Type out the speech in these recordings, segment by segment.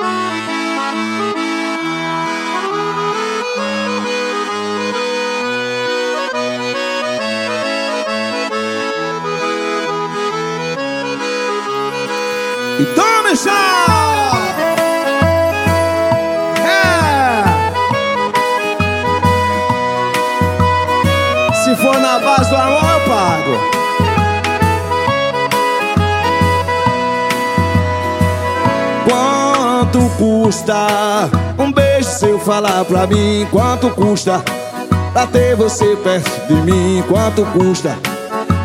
E tome chá! É! Se for na base do amor, eu pago. Custa um beijo se eu falar pra mim? Quanto custa pra ter você perto de mim? Quanto custa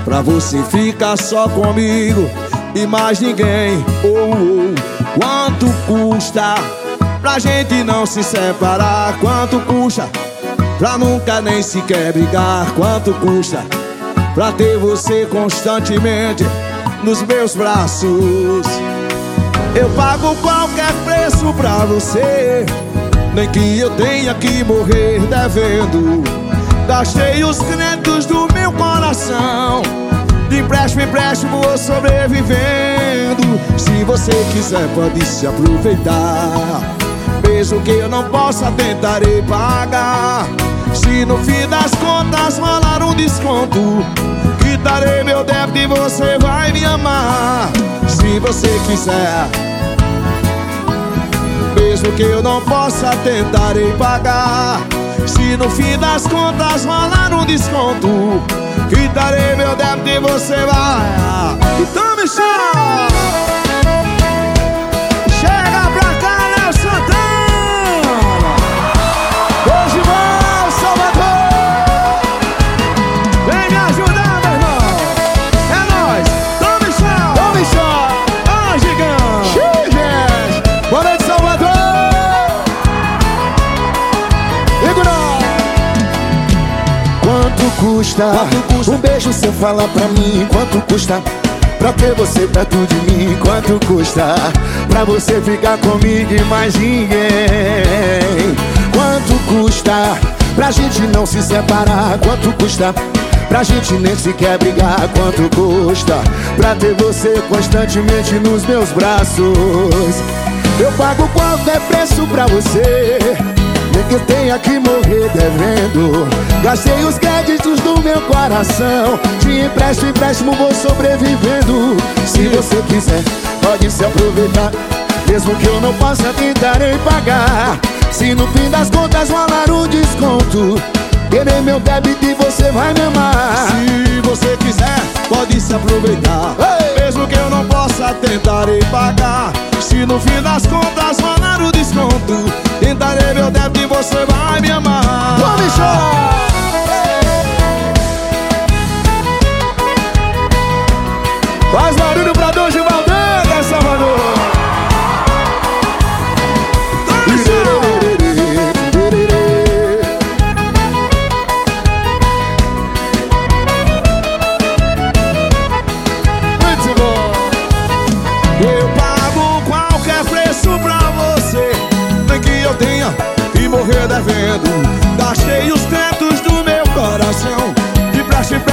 pra você ficar só comigo? e mais ninguém. Oh, oh. Quanto custa pra gente não se separar? Quanto custa pra nunca nem sequer brigar? Quanto custa pra ter você constantemente nos meus braços? Eu pago qualquer preço pra você, nem que eu tenha que morrer devendo. Gastei os créditos do meu coração. De empréstimo, empréstimo vou sobrevivendo. Se você quiser pode se aproveitar. Mesmo que eu não possa tentarei pagar. Se no fim das contas rolar um desconto Quitarei meu débito e você vai me amar. Se você quiser Mesmo que eu não possa tentarei pagar. Se no fim das contas rolar um desconto Quitarei meu débito e você vai. Então me chama Chega pra cá, Léo Santana! Hoje vai, Salvador! Vem me ajudar, custa? Quanto custa? Um beijo você fala pra mim Quanto custa? Pra ter você perto de mim Quanto custa? Pra você ficar comigo e mais ninguém Quanto custa? Pra gente não se separar Quanto custa? Pra gente nem sequer brigar Quanto custa? Pra ter você constantemente nos meus braços Eu pago qualquer preço pra você nem que tenha que devendo. Gastei os créditos do meu coração. Te empresto, empréstimo, vou sobrevivendo. Se você quiser, pode se aproveitar. Mesmo que eu não possa, tentarei pagar. Se no fim das contas rolar um desconto Terei meu débito e você vai me amar. Se você quiser, pode se aproveitar. Ei! Mesmo que eu não possa, tentarei pagar Se no fim das contas rolar o desconto Tentarei meu débito e você vai me amar Vamos chorar!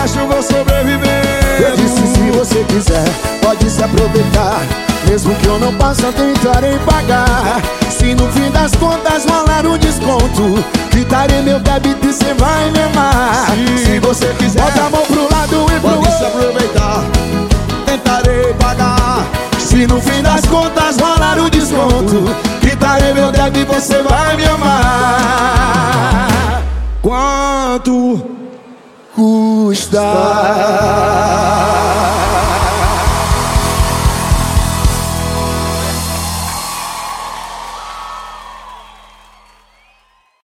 Eu vou sobreviver. Eu disse se você quiser, pode se aproveitar. Mesmo que eu não possa, tentarei pagar. Se no fim das contas rolar um desconto Quitarei meu débito e cê vai me amar. Se você quiser, Bota a mão pro lado e pro pode se aproveitar. Tentarei pagar. Se no fim das contas rolar um desconto Quitarei meu débito e você vai me amar. Quanto Custa